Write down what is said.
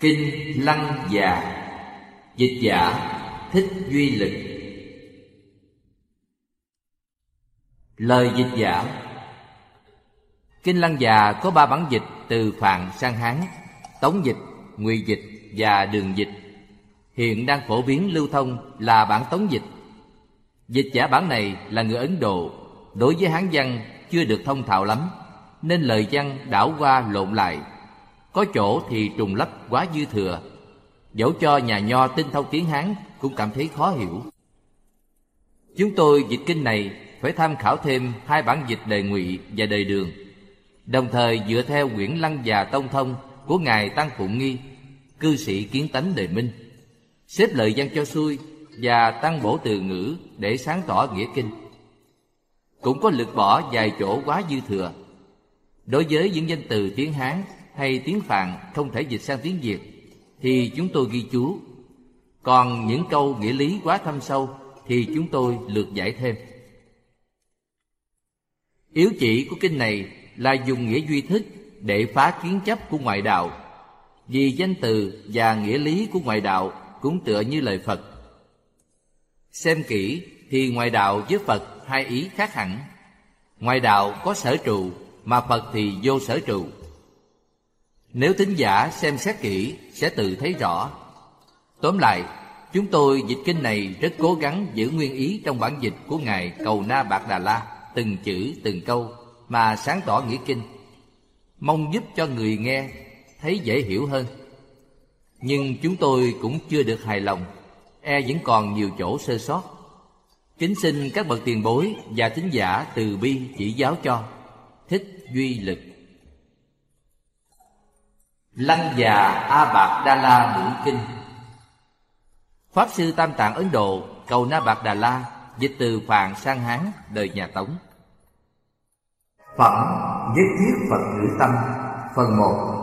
Kinh Lăng Già. Dịch giả Thích Duy Lịch Lời dịch giả. Kinh Lăng Già có ba bản dịch từ Phạn sang Hán Tống dịch, Ngụy dịch và Đường dịch. Hiện đang phổ biến lưu thông là bản Tống dịch. Dịch giả bản này là người Ấn Độ. Đối với Hán văn chưa được thông thạo lắm Nên lời văn đảo qua lộn lại. Có chỗ thì trùng lắp quá dư thừa. Dẫu cho nhà nho tinh thông tiếng Hán Cũng cảm thấy khó hiểu. Chúng tôi dịch kinh này phải tham khảo thêm hai bản dịch đời ngụy và đời đường. Đồng thời dựa theo quyển Lăng già Tông Thông của Ngài Tăng Phụng Nghi, Cư sĩ kiến tánh đời Minh, Xếp lời văn cho xuôi và tăng bổ từ ngữ để sáng tỏ nghĩa kinh. Cũng có lực bỏ vài chỗ quá dư thừa. Đối với những danh từ tiếng hán hay tiếng phạn không thể dịch sang tiếng việt, thì chúng tôi ghi chú. Còn những câu nghĩa lý quá thâm sâu thì chúng tôi lược giải thêm. Yếu chỉ của kinh này là dùng nghĩa duy thức để phá kiến chấp của ngoại đạo, vì danh từ và nghĩa lý của ngoại đạo cũng tựa như lời phật. Xem kỹ thì ngoại đạo với phật hai ý khác hẳn. Ngoại đạo có sở trụ mà phật thì vô sở trụ nếu tính giả xem xét kỹ, sẽ tự thấy rõ. Tóm lại, chúng tôi dịch kinh này rất cố gắng giữ nguyên ý trong bản dịch của ngài cầu na bạc đà la, từng chữ, từng câu, mà sáng tỏ nghĩa kinh. Mong giúp cho người nghe thấy dễ hiểu hơn. Nhưng chúng tôi cũng chưa được hài lòng e vẫn còn nhiều chỗ sơ sót. Kính xin các bậc tiền bối và tín giả từ bi chỉ giáo cho, thích duy lực lăng già a bạc đa la nữ kinh. Pháp sư tam tạng ấn độ cầu na bạc đà la dịch từ phạn sang hán, đời nhà tống. Phẩm nhất thiết phật ngữ tâm, phần một.